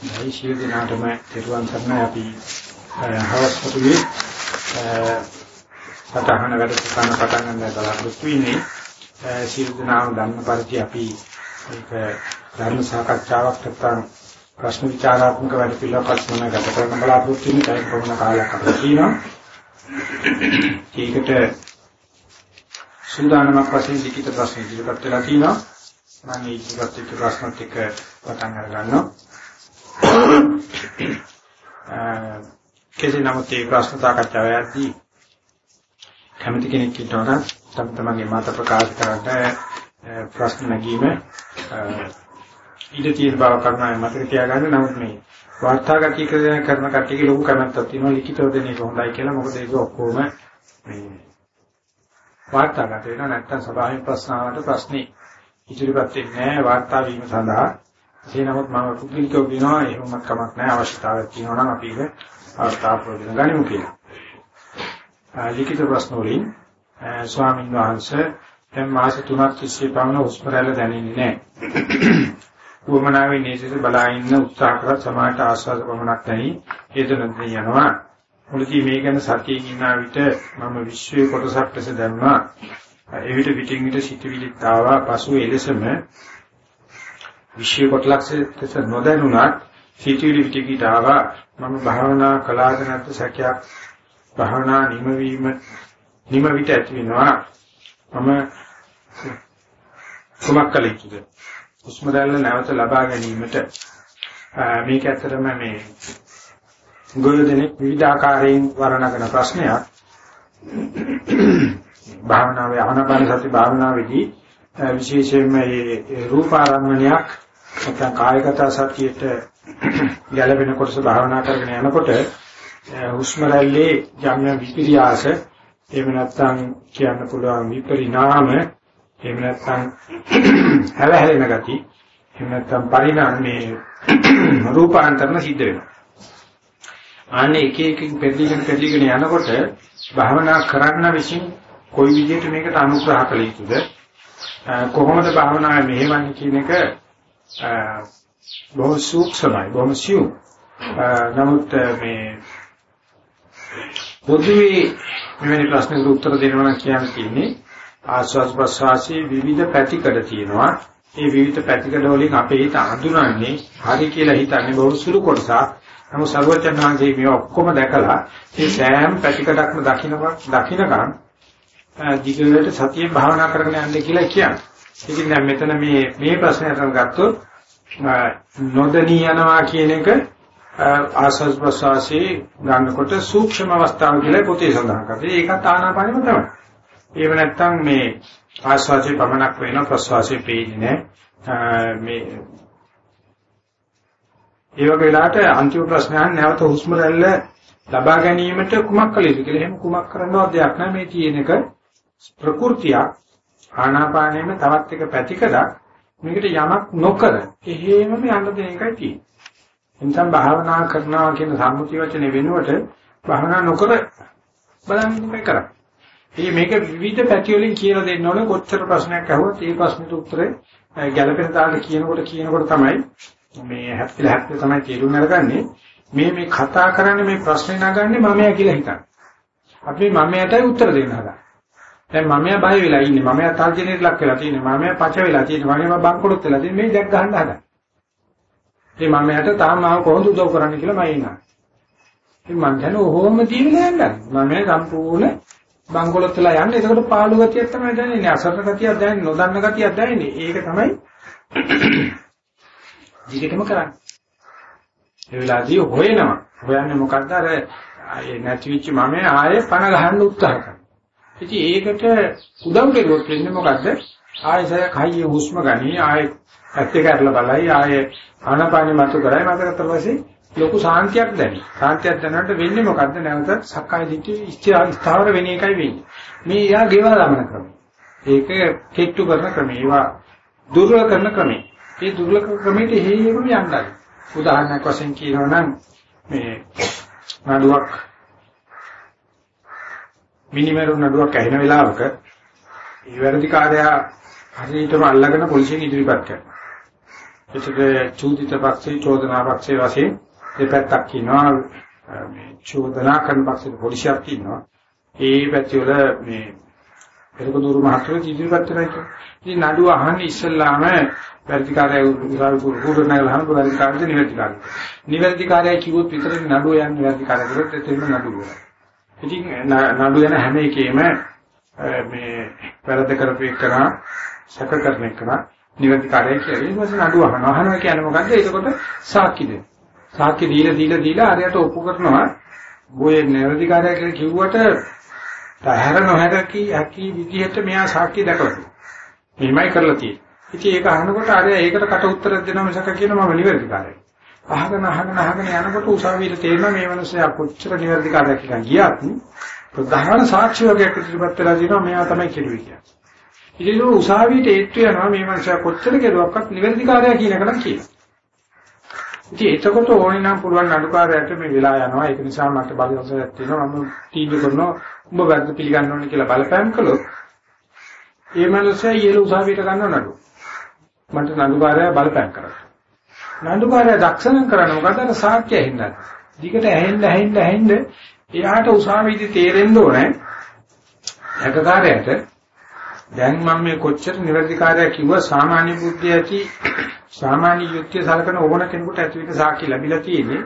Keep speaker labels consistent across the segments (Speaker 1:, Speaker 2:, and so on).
Speaker 1: මේ සියලු දෙනාටම තෙරුවන් සරණයි. අපි හවස් පොතුවේ සතහන වැඩ සටහන පටන් ගන්න බලාපොරොත්තු වෙන්නේ. සියලු දෙනාම ධර්ම පරිදි අපි ඒක ධර්ම සාකච්ඡාවක් නැත්නම් ප්‍රශ්න විචාරාත්මක වැඩ පිළිවෙලක් වශයෙන් ගත කරන බලාපොරොත්තු වෙන කලින් කොමන කාලයක් අපිට තියෙනවා? ඒකට සූදානමක් වශයෙන් ලිඛිත ප්‍රශ්න ඉදිරිපත් වෙලා තියෙනවා. මම මේ ඉදිරිපත් වෙච්ච ප්‍රශ්නත් එක්ක පටන් අර ගන්නවා කෙසේ නමුත් මේ ප්‍රශ්න සාකච්ඡාවේදී කැමති කෙනෙක් ඉන්නවනම් තම තමන්ගේ මත ප්‍රකාශ කරන්න ප්‍රශ්න නැගීම ඉඳ තියෙන බව කරුණාවෙන් මතක තියාගන්න. නමුත් මේ වාර්තාගතී කරන කට්ටියගේ ලොකු කැමැත්තක් තියෙනවා. ලිඛිතව දෙන එක හොඳයි කියලා. මොකද ඒක ඔක්කොම මේ වාර්තාගත වෙනවා. නැත්නම් සභාවේ ප්‍රශ්නාවට ප්‍රශ්නේ ඉදිරිපත් වෙන්නේ නැහැ. වාර්තා වීම සඳහා ඒ නමුත් මම පුදුලිකව කියනවා එහෙමත් කමක් නැහැ අවශ්‍යතාවයක් තියෙනවා නම් අපි ඒක අවස්ථාව ප්‍රයෝජන ගනිමු කියලා. ලිඛිත ප්‍රශ්න වලින් ස්වාමීන් වහන්සේ දැන් මාස තුනක් තිස්සේ පමණ හුස්ම රැල්ල දැනෙන්නේ නැහැ. වමනාවේ නේසිත බලා ඉන්න උත්සාහ කර සමාහට ආස්වාද පමණක් නැයි හේතුනත් යනවා. මුලදී මේ ගැන සතියෙන් ඉන්න විට මම විශ්වයේ කොටසක් ලෙස දැම්මා. එවිට පිටින් විට සිටිවිලිත් ආවා. පසු එලෙසම විශ්වයේ කොටලක් ලෙස නොදැනුණත් සිටිවිලි පිටිකිට ආවා. මම භාවනා කළාද නැත්නම් සැකයක් භාවනා නිමවීම නිම විට ඇති වෙනවා. මම කුමක් කළ යුතුද? හුස්ම රැල්ල නැවත ලබා ගැනීමට මේක ඇත්තටම මේ ගොයදෙනෙක් විවිධ ආකාරයෙන් වර්ණනගෙන ප්‍රශ්නයක් භාවනාවේ ආනාපාන සති භාවනාවේදී විශේෂයෙන්ම මේ රූපාරම්මණයක් නැත්නම් කායගත සතියට ගැළපෙන කොටස භාවනා කරගෙන යනකොට හුස්ම රැල්ලේ යම් විපිරියාස එහෙම නැත්නම් කියන්න පුළුවන් විපරිණාම එහෙම නැත්නම් හැලහැලෙන ගති එහෙම නැත්නම් පරිණාමයේ රූපාන්තරණ සිද්ධ වෙනවා. අනේ එක එකකින් පෙරලිගෙන පෙරලිගෙන යනකොට භාවනා කරන්න විසින් කොයි විදිහට මේකට අනුග්‍රහ කළ යුතුද කොහොමද භාවනාවේ මෙහෙවන්නේ කියන එක බොහොම සූක්ෂමයි බොහොම සියුම් නමුත් මේ පොදුවේ මෙවැනි ප්‍රශ්නකට උත්තර දෙනවා නම් කියන්න තියෙන්නේ ආස්වාස් ප්‍රස්වාසී විවිධ පැතිකඩ තියෙනවා. ඒ විවිධ පැතිකඩ වලින් අපේ හිත අඳුනන්නේ හරි කියලා හිතන්නේ බොහොම සුළු කොටසක්. නමුත් සර්වචන්නාංශයේ මේ ඔක්කොම දැකලා මේ සෑම පැතිකඩක්ම දකින්නකම් දකින්නකම් දිගට සතියේ භාවනා කරගෙන යන්න කියලා කියන්නේ. ඉතින් දැන් මෙතන මේ මේ ප්‍රශ්නයට ගත්තොත් නොදණී යනවා කියන එක ආස්වාස් ප්‍රස්වාසී ගන්නකොට සූක්ෂම අවස්ථාව කියලා පොතේ සඳහන් කරලා ඒකත් ආනාපානෙම තමයි. එහෙම නැත්නම් මේ ආස්වාසේ පමණක් වෙන ප්‍රස්වාසේ පේන්නේ නැහැ. මේ ඒ වගේ වෙලාවට අන්තිම ප්‍රශ්නයන් නැවත හුස්ම රැල්ල ලබා ගැනීමට කුමක් කළ යුතුද කියලා එහෙම කුමක් කරන්නවත් දෙයක් නැහැ මේ තියෙන එක ප්‍රകൃතිය ආනාපානයේම තවත් එක පැතිකඩක් මේකට යමක් නොකර එහෙමම යන්න දෙන එකයි තියෙන්නේ. එනිසා භාවනා කරනවා කියන සම්මුති වචනේ වෙනුවට භාවනා නොකර බලන්න ඉන්න කරන්නේ. ඒ මේක විවිධ පැති වලින් කියලා දෙන්න ඕනේ කොච්චර ප්‍රශ්නයක් අහුවත් ඒ ප්‍රශ්නෙට උත්තරේ ගැළපෙන තාලට කියනකොට කියනකොට තමයි මේ හැප්පිලා හැප්පිලා තමයි තේරුම් අරගන්නේ මේ මේ කතා කරන්නේ මේ ප්‍රශ්නේ නගන්නේ මමයා කියලා හිතන්නේ. අපි මමයාටයි උත්තර දෙන්න හදා. දැන් මමයා බය වෙලා ඉන්නේ මමයා තර්ජනයට ලක් වෙලා තියෙන්නේ මමයා පච වෙලා තියෙන්නේ මමයා බංකොලොත් වෙලා තියෙන්නේ මේ ජග් ගහන්න හදා. ඒ මමයාට තාම මාව කොහොමද උදව් කරන්න කියලා මම ඉන්නවා. ඉතින් මං කියන්නේ ඔහොම දීලා යන්න. මමයා සම්පූර්ණ බංගලොත් වෙලා යන්නේ. එතකොට පාළු ගතියක් තමයි දැනෙන්නේ. අසරණ ගතියක් දැනෙන්නේ. නොදන්න ගතියක් දැනෙන්නේ. ඒක තමයි දිගටම කරන්නේ. ඒ වෙලාවදී හොයනවා. හොයන්නේ මොකද්ද? අර ඒ නැතිවෙච්ච මම ආයේ පණ ගහන්න උත්සාහ කරනවා. ඉතින් ඒකට උදව් කෙරුවොත් වෙන්නේ මොකද්ද? ආයෙසය කයිය හුස්ම ගනි ආයේ ඇත්තේ කරලා බලයි ආයේ ආනපානෙ මතු කරයි මතක කරපස්සේ ලොකු සාන්තියක් දැනේ. සාන්තියක් දැනනකොට වෙන්නේ මොකද්ද? නැවත සක්කාය දිට්ඨිය ස්ථාවර වෙන එකයි වෙන්නේ. මේ යා ගෙවා ගමන ක්‍රමය. ඒක කෙට්ටු කරන ක්‍රමය. ඒවා දුර්වල කරන ක්‍රමය. මේ දුර්වල ක්‍රමයට හේයම යන්නයි. උදාහරණයක් වශයෙන් කියනවා නම් මේ නඩුවක් මිනිමරු නඩුවක් ඇහෙන වෙලාවක ඒ වැරදි කාර්යය හරියටම අල්ලගෙන පොලිසියෙන් ඉදිරිපත් කරනවා. එතකොට චූදිත පක්ෂේ චෝදනා පක්ෂේ වශයෙන් දෙපැත්තක් ඉන්නවා මේ චෝදනා කරන පක්ෂේ පොලිසියක් ඉන්නවා. ඒ පැතිවල මේ එරකදුරු මහතුරු ඉදිරිපත් කරලා ඉතින් නඩුව අහන්නේ ඉස්සල්ලාම වැඩිකාරය උසාවි කුරු නගලහන වැඩිකාරයද නිවැරදිකාරය. නිවැරදිකාරය කිව්වොත් විතරේ නඩුව යන්නේ වැඩිකාරය කරොත් එතෙම නඩුව. ඉතින් නඩුව යන හැම එකෙම මේ වැරද්ද කරපු එකනා සැක කරන එකනා නිවැරදිකාරය කියලා. ඊට පස්සේ නඩුව අහනවා. අහනවා කියන්නේ මොකද්ද? ඒකකොට සාක්ෂි දෙන්න. සාක්ෂි දීලා දීලා දීලා අරයට ඔප්පු කරනවා. බොයේ නිවැරදිකාරය කියලා කිව්වට තහර නොහැකි හැකි විදිහට මෙයා සාක්ෂි දැකලා මෙහෙමයි කරලා තියෙන්නේ. ඉතින් ඒක අහනකොට අර ඒකට කට උත්තර දෙනවා මිසක කියනවා මම නිවැරදිකාරයි. අහගෙන අහගෙන අහගෙන යනකොට උසාවියට තේරෙනවා මේ මිනිස්සයා කොච්චර නිවැරදිකාරයක් කියලා ගියත් ප්‍රධාන සාක්ෂි වගේක් ඉදිරිපත් වෙලා දිනවා මෙයා තමයි කෙරුවේ කියන්නේ. ඉතින් ඒක උසාවියට ඒත්තු යනවා මේ මිනිස්සයා කොච්චර කෙරුවක්වත් නිවැරදිකාරයා කියන එක නම් කියනවා. ඉතින් එතකොට ඕනේ නම් පුළුවන් අඩුකාරයට මේ වෙලා යනවා. ඒක නිසා මට බලවසයක් තියෙනවා. මම තීන්දුව කරනවා උඹ වැරදි පිළිගන්න ඕනේ කියලා බලපෑම් කළොත් ඒ මනුස්සයා ඊළ උසාවියට ගන්නව නඩු. මට නඩුකාරයා බලපෑම් කරා. නඩුකාරයා දක්ෂණම් කරන්නේ මොකද අර සාක්ෂි ඇහින්නත්. දිගට ඇහෙන්න ඇහෙන්න ඇහෙන්න එයාට උසාවියේදී තේරෙන්න ඕනේ. එකකාරයට දැන් මම මේ කොච්චර නිවැරදිකාරයා කිව්ව සාමාන්‍ය බුද්ධිය ඇති සාමාන්‍ය යුක්තිය සලකන ඕන කෙනෙකුට ඇති වෙන සාක්ෂි ලැබිලා තියෙන්නේ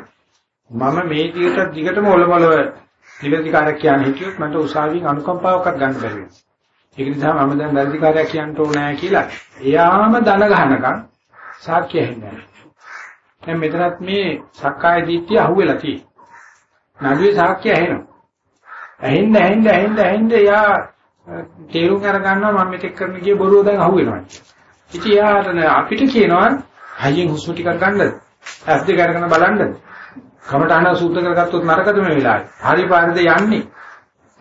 Speaker 1: මම මේ දිගට දිගටම ඔලොමලව නිවැරදිකාරයක් කියන්නේ හිටියොත් මට උසාවියෙන් අනුකම්පාවක්වත් ගන්න බැරි වෙනවා. ඒක නිසා මම දැන් වැරදිකාරයක් කියන්න ඕනෑ කියලා එයාම දන ගහනකම් සාක්ෂි ඇහෙන්නේ දැන් මෙතනත් මේ සක්කාය දිට්ඨිය අහුවෙලා තියෙන්නේ. නඩුවේ සාක්ෂි ඇහෙනවා. ඇහෙන්න ඇහෙන්න ඇහෙන්න ඇහෙන්න එයා තේරුම් අර ගන්නවා මම මෙතෙක් කරන ගිය බොරුව දැන් අහුවෙනවා. ඉතින් එයාට අපිට කියනවා හයියෙන් හුස්ම ටිකක් ගන්නද? ඇස් දෙක අරගෙන බලන්නද? කමටහන සූත්‍ර කරගත්තොත් නරකද මේ වෙලාවේ? හරි පාරද යන්නේ?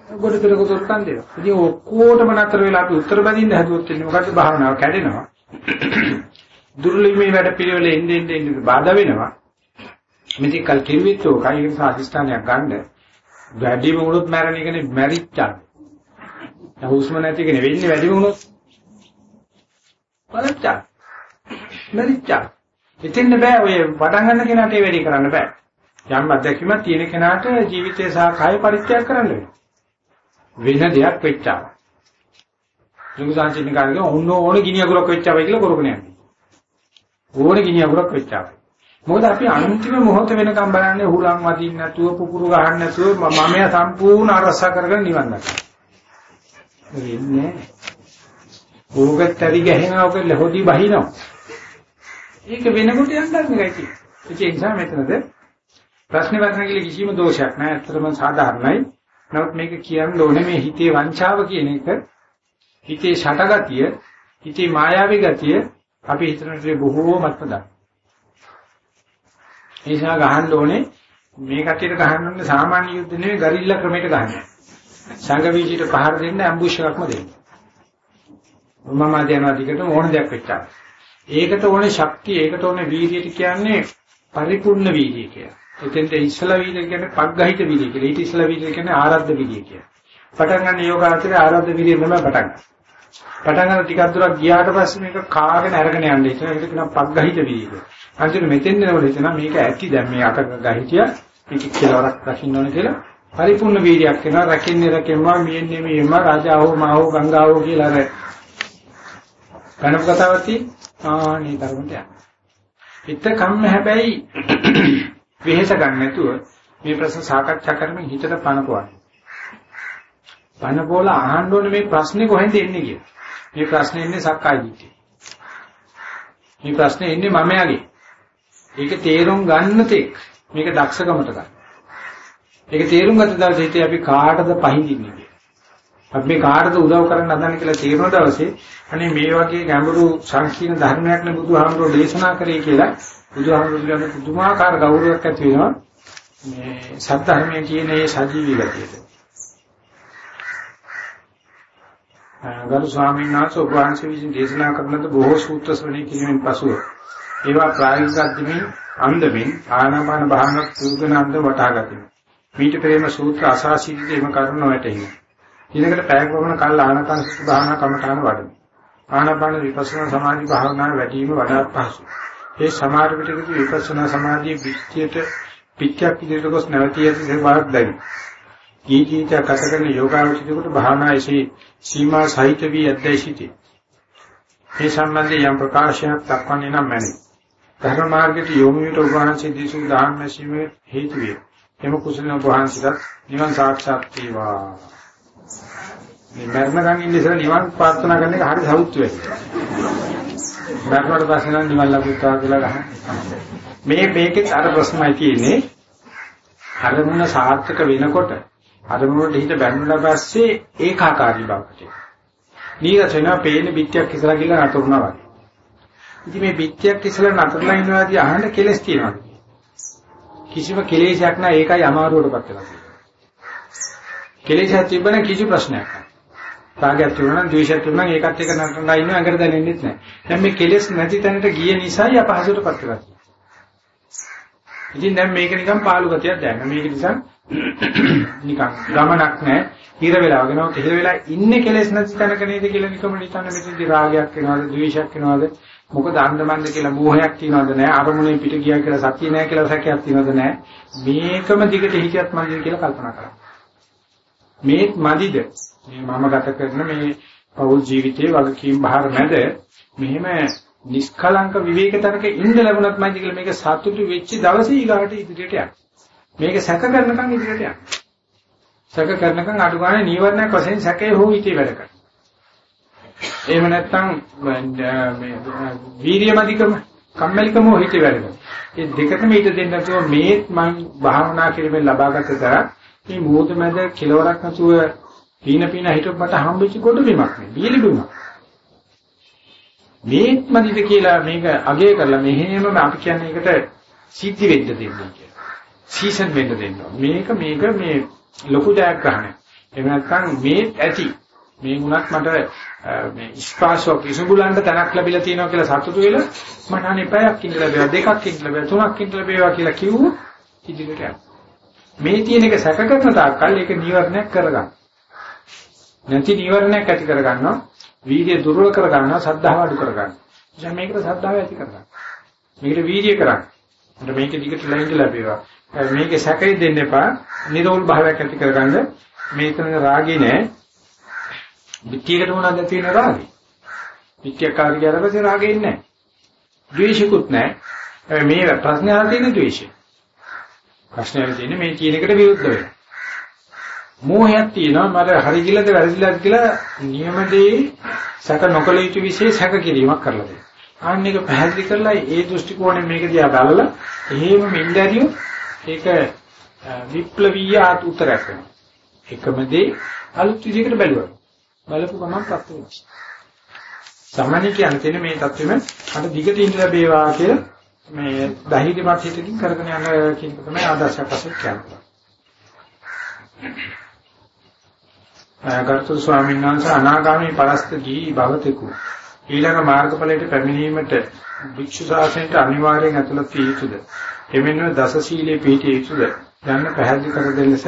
Speaker 1: ගොඩ පෙරක තොරකන් දෙනවා. ඉතින් ඔක්කොටම නතර වෙලා අපි උත්තර බඳින්න හැදුවොත් එන්නේ මොකද්ද භාවනාව කැඩෙනවා. දුර්ලභ මේ වැඩ පිළිවෙල එන්නේ එන්නේ එන්නේ බාධා වෙනවා. මෙතික කල් කිරුවිත් ඔකයි ඒක සාධිෂ්ඨානයක් ගන්න. වැඩිම වුණොත් මැරෙන එකනේ මැරිච්චා. හුස්ම නැති කෙනෙක් වෙන්නේ වැඩිම වුණොත්. බලච්චා. මැරිච්චා. ඉතින් බෑ ඔය පටන් ගන්න කෙනාට ඒ වැඩේ කරන්න බෑ. යම් අත්දැකීමක් තියෙන කෙනාට ජීවිතය සහ කාය පරිත්‍යාග කරන්න වෙනවා. වෙන දෙයක් වෙච්චා. දුකසංචින්න කාර්යය ඕන ඕන ගිනි අගුරක් වෙච්චා වෙයි කියලා කරගෙන යන්නේ. ඕන ගිනි අගුරක් වෙච්චා. මොකද අපි අන්තිම මොහොත වෙනකම් බලන්නේ හුලං වදින්න නැතුව පුපුරු ගහන්න නැතුව මමයා සම්පූර්ණ අරස කරගෙන නිවන් දකින්න. වෙන්නේ ඕකත් ඇරි ගහනවා ඔක ලහොදි බහිනවා. ඒක වෙනකොට යන්නත් නෙකයි. ඒ නිසා මෙතනද ප්‍රශ්න වර්ණ කියලා කිසිම දෝෂයක් නැහැ. ඇත්තටම සාධාරණයි. නමුත් මේක කියන්න ඕනේ මේ හිතේ වංචාව කියන එක හිතේ ෂටගතිය, හිතේ මායාවී ගතිය අපි හිතනට බොහෝමත්ම දන්න. ඒ නිසා ගහන්න ඕනේ මේ කටියට ගහන්න ඕනේ සාමාන්‍ය යුද්ධ නෙවෙයි ගරිල්ලා ක්‍රමයට ගන්න. සංඝ වීජිට පහර දෙන්න ඇම්බුෂ් එකක්ම දෙන්න. මම ආදයනවා දිගටම ඕන දෙයක් වෙච්චා. ඒකට ඕනේ ශක්තිය, ඒකට ඕනේ වීර්යය කියන්නේ පරිපූර්ණ වීර්යය කියලා. එතෙන්ට ඉස්සලා වීර්ය කියන්නේ පග්ගහිත වීර්ය කියලා. ඊට ඉස්සලා වීර්ය කියන්නේ ආරද්ධ වීර්ය කියලා. පටන් ගන්න යෝගාචරය ආරද්ධ වීර්ය නෙමෙයි පටන් ගන්න. පටන් ගන්න ටිකක් දුරක් ගියාට පස්සේ මේක කාගෙන අරගෙන යන්නේ. ඒක කියනවා පග්ගහිත වීර්ය කියලා. අන්තිමට මෙතෙන් නේවල හිතනවා මේක ඇති දැන් මේ අත ගහිතිය මේක කෙලවරක් රකින්න ඕනේ කියලා. පරිපූර්ණ වීර්යයක් වෙනවා. රකින්නේ රකෙම්මා මියන්නේ මියම්මා රාජාවෝ මාවෝ ගංගාවෝ කියලා අර කනප කතාවති ආනේ ධර්මයට යනවා. හිත කම්ම හැබැයි වෙහෙස ගන්න නැතුව මේ ප්‍රශ්න සාකච්ඡා කරමින් හිතට පනපවන්න. පනපෝල අහන්න ඕනේ මේ ප්‍රශ්නේ කොහෙන්ද එන්නේ කියලා. මේ ප්‍රශ්නේ එන්නේ සක්කාය දිට්ඨිය. මේ ප්‍රශ්නේ එන්නේ මමයාගේ. ඒක තේරුම් ගන්න තෙක් මේක දක්ෂකමට ගන්න. ඒක තේරුම් ගත්ත දවසේ හිතේ අපි කාටද පහඳින්නේ කියලා. අපි මේ කාටද උදව් කරන්න හදන්නේ කියලා තේරුණ දවසේ අනේ මේ වගේ ගැඹුරු සංකීර්ණ ධර්මයක් නේ බුදුහාමුදුරෝ දේශනා කරේ කියලා බුදුහාමුදුරනේ පුදුමාකාර ගෞරවයක් ඇති වෙනවා මේ සත්‍යධර්මයේ කියන මේ සජීවී ගතියට. ගරු ස්වාමීන් වහන්සේ ඔබ වහන්සේ විසින් දේශනා කරන බොහෝ සූත්‍ර ශ්‍රවණය කිරීමෙන් පසුව ඒවා ප්‍රායෝගික අධ්‍යමෙන් අන්දමින් ආනාපාන භාවනා පුදුනාන්ද වටහා ගතිමි. මීට ප්‍රේම සූත්‍ර අසාසීදී එම කරුණ වැටහිනි. ඊළඟට පැයක් වමන කල් ආනාපාන සති භාවනා කමඨාන වඩමි. ආනාපාන විපස්සනා සමාධි භාවනා වැඩිම වඩාත් පහසුයි. ඒ සමහර විටකදී විපස්සනා සමාධියේ පිටියට පිටියක් ඉදිරියට ගොස් නැවතී ඇති ස්වභාවයක් දැනේ. ජීවිතය ගත කරන යෝගාවචිතේකට භාවනායේ සීමා සහිත වී ඇද්දැසිතේ. මේ සම්බන්ධයෙන් යම් ප්‍රකාශයක් දක්වන්නේ නම් මැනේ. ධර්ම මාර්ගයට යොමු විට උභාන්සේ දිසු දාන මැසීමේ හේතු වේ. එම කුසලන උභාන්සිට නිවන් සාක්ෂාත් වේවා. මේ මරණකම් ඉන්නේ ඉතල නිවන් ප්‍රාර්ථනා කරන එක හරි සෞත්‍ය වෙයි. මරණයට පස්සේ නම් නිවන් ලැබුවා කියලා ගහන. මේ මේකේ අර ප්‍රශ්නයි තියෙන්නේ. අරමුණ සාර්ථක වෙනකොට අරමුණට හිත බැඳුණා පස්සේ ඒකාකාරී බවට. නීරස වෙනවා පේන පිටියක් ඉස්සලා කියලා නතරුණා වගේ. ඉතින් මේ පිටියක් ඉස්සලා නතරලා ඉන්නවාදී අහන්න කෙලස් තියෙනවා. කිසිම කෙලෙසයක් නැහැ ඒකයි අමාරුවටපත් වෙලා තියෙන්නේ. කෙලෙසක් තිබ්බම කිසි ප්‍රශ්නයක් නැහැ. රාගයක් තිබුණා නම් ද්වේෂයක් තිබුණා නම් ඒකත් එක්ක නටනවා ඉන්නවා අඟට දැනෙන්නේ නැහැ. දැන් මේ කෙලෙස් නැති තැනට ගිය නිසායි අපහසුටපත් වෙලා තියෙන්නේ. ඉතින් දැන් මේක නිකන් පාළු ගතියක් දැනෙන. මේක නිසා නිකන් ගමනක් නැහැ. හිර වෙලා වගෙනවත් හිර වෙලා ඉන්නේ කෙලෙස් නැති තැනක නේද කියලා නිකම නිතන මෙතනදී රාගයක් වෙනවද ද්වේෂයක් වෙනවද මොකද අන්දමන්ද කියලා මෝහයක් තියනවද නැහැ අරමුණේ පිට ගියා කියලා සතිය නැහැ කියලා සැකයක් තියනවද නැහැ මේකම දිගට හිතියත් මන්දිර කියලා කල්පනා කරා මේත් මදිද මේ මම ගත කරන මේ පෞල් ජීවිතයේ වගකීම් බහර මැද මෙහෙම නිෂ්කලංක විවේකතරක ඉඳ ලැබුණත් මයිද කියලා මේක සතුටු වෙච්ච දවසේ ඊගාට ඉදිරියට යන්න. මේක සැක කරනකම් ඉදිරියට යන්න. සැක කරනකම් අඩු ගන්න නීවරණයක් වශයෙන් සැකේ හෝ ඉති වැඩ කරනවා. එහෙම නැත්නම් මේ වීර්යමදිකම කම්මැලිකම හෝ හිතේ වැඩ කරනවා. මේ දෙකම ඊට දෙන්න නැතුව මේ මම භාවනා කිරීමෙන් ලබාගත දර මේ මොහොත මැද කෙලවරක් නැතුව පීන පීන හිටපු මට හම්බෙච්ච කොට බිමක් නේ. බීලි බිමක්. මේත් මදිද කියලා මේක අගය කරලා මෙහෙමම අපි කියන්නේ ඒකට සිද්ධි වෙන්න දෙන්න කියලා. සීසන් වෙන්න දෙන්න. මේක මේක මේ ලොකු ජයග්‍රහණයක්. එහෙම නැත්නම් මේත් ඇති. මේ වුණත් මට මේ ස්පාසෝ කිසුබුලන්ට තැනක් ලැබිලා තියෙනවා කියලා සතුටු වෙලා මට අනේ පැයක් ඉඳලා ලැබෙවා දෙකක් ඉඳලා ලැබෙවා තුනක් ඉඳලා ලැබෙවා කියලා කිව්වොත් ඉදිරියට යනවා. මේ තියෙන එක සැක කරන තාක්කල් ඒක නීවරණයක් කරගන්න. නැති නීවරණයක් ඇති කරගන්නවා. වීර්ය දුර්වල කරගන්නවා, සද්ධාව අඩු කරගන්නවා. එනිසා මේකට සද්ධාව ඇති කරගන්න. මේකට වීර්ය කරන්න. මට මේක දිගට ලැබෙන්න ලැබේවා. මේකේ සැකෙයි දෙන්න එපා. නිරෝල් භාවයක් ඇති කරගන්න. මේකන රාගේ නෑ. පිටියකට මොනවද තියෙන රාගේ? පිටියක් කාර්ය කරලා පස්සේ රාගේ ඉන්නේ නෑ. ද්වේෂිකුත් නෑ. මේ ප්‍රශ්නේ අහලා තියෙන ද්වේෂය. ප්‍රශ්නේ තියෙන්නේ මේ කියන එකට විරුද්ධ වෙනවා. මෝහයක් තියෙනවා මට හරි ගිලද වැරදිලාද කියලා නියමදී සැක නොකල යුතු විශේෂ සැක කිරීමක් කරලා දෙනවා. අන්න එක පැහැදිලි කරලා ඒ දෘෂ්ටි කෝණයෙන් මේක දිහා බලලා එහෙම මෙන්දරියෝ ඒක විප්ලවීය ආත් උත්තරයක් වෙනවා. එකම දේ අලුත් විදිහකට බැලුවා. බලපු ගමන් තත්ත්වෙ වෙනස්. සාමාන්‍ය කියන්නේ මේ තත්ත්වෙම අර දිගට ඉඳ ලැබේවා කියලා මේ දහිරිමත් හිතකින් කරගෙන යන කියන තමයි ආදර්ශයක් වශයෙන් කියන්නේ. ගරුතර ස්වාමීන් වහන්සේ අනාගාමී පරස්ත ගී භවතෙකු ඊළඟ මාර්ගඵලයට පැමිණීමට භික්ෂු ශාසනයට අනිවාර්යෙන් ඇතුළත් විය යුතුද? එමෙන්ම දස සීලේ පිළිපිය යුතුද? යන්න පැහැදිලි කර දෙලෙස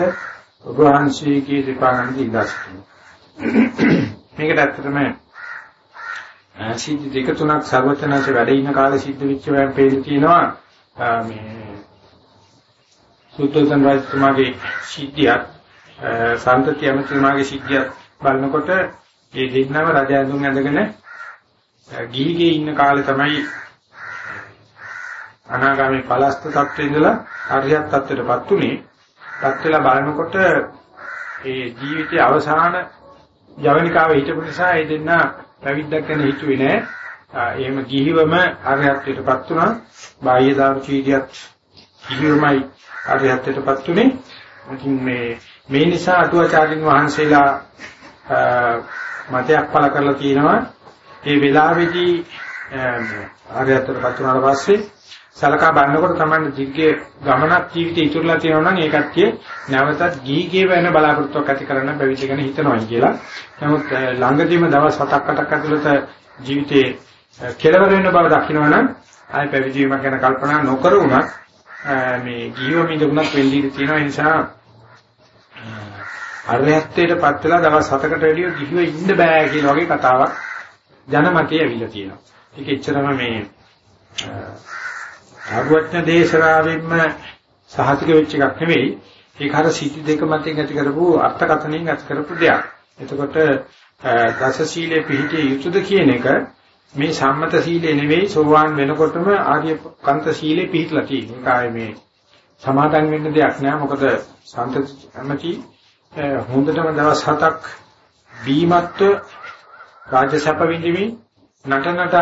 Speaker 1: ඔබ වහන්සේගේ දීපානන්ද ඉඳලා සිටිනවා මේකට ඇත්තටම සිද්ධ දෙක තුනක් සර්වචනanse වැඩ ඉන්න කාලේ සිද්ධ වෙච්ච වෑම් පේන්න තියෙනවා. මේ සුද්ධෝදන රජතුමාගේ සිද්ධියක් සම්පති ඇමතිතුමාගේ සිද්ධිය බලනකොට ඒ දෙන්නම රජ ඇඳුම් ඇඳගෙන ගිහිගේ ඉන්න කාලේ තමයි අනාගාමී පලස්ත තත්ත්වයේ ඉඳලා අරියත් තත්ත්වයටපත් උනේ. පත් වෙලා බලනකොට ඒ ජීවිතයේ අවසාන යවනිකාවේ හිටපු නිසා ඒ දෙන්න පැවිද්දක් ගැන හිතුවේ නෑ. එහෙම ගිහිවම අරියත්වයටපත් උනා. බාහ්‍ය දාර්ශනිකයත් ගිහිවමයි අරියත්වයටපත් උනේ. ඉතින් මේ මේ නිසා අටුවාචාර්යින් වහන්සේලා මතයක් පළ කරලා තියෙනවා ඒ වෙලාවේදී ආර්යතර පතුනාට පස්සේ සලකා බලනකොට තමයි දිග්ගේ ගමනක් ජීවිතේ ඉතුරුලා තියෙනවා නම් ඒ කට්ටිය නැවතත් ගීගේ වෙන බලාපොරොත්තුවක් ඇති කරන්න බැවිද ගැන හිතනවා කියලා. නමුත් ළඟදීම දවස් 7ක් 8ක් ඇතුළත ජීවිතේ කෙලවර වෙන බව දකිනවනම් ආයි පැවිදි වීම ගැන කල්පනා නොකර උනත් මේ ජීව මිදුණක් වෙන්නේ තියෙනවා ඒ නිසා අරහත්ත්වයටපත් වෙලා දවස් 7කට වැඩිය ගිහිව ඉන්න බෑ කියන වගේ කතාවක් ජනමතයේ ඇවිල්ලා තියෙනවා. ඒක එච්චරම මේ භාගවත්න දේශනාවෙන්ම සහතික වෙච්ච එකක් නෙවෙයි. ඒක හර සිටි දෙක මතින් ඇති කරපු අර්ථකථනයෙන් ඇති කරපු දෙයක්. එතකොට දස සීලේ පිහිටිය යුතුද කියන එක මේ සම්මත සීලේ නෙවෙයි සෝවාන් වෙනකොටම ආර්ය කන්ත සීලේ පිහිටලා තියෙනවා. ඒකයි මේ සමාදන් වෙන්න දෙයක් නෑ. මොකද සම්තති ඇමති හොඳටම දවස් හතක් බීමත්ව රාජසප විඳිමින් නටනට